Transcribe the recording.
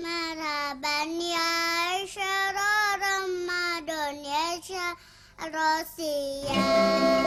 Marhaban ya syara Ramadan ya syara Rosia.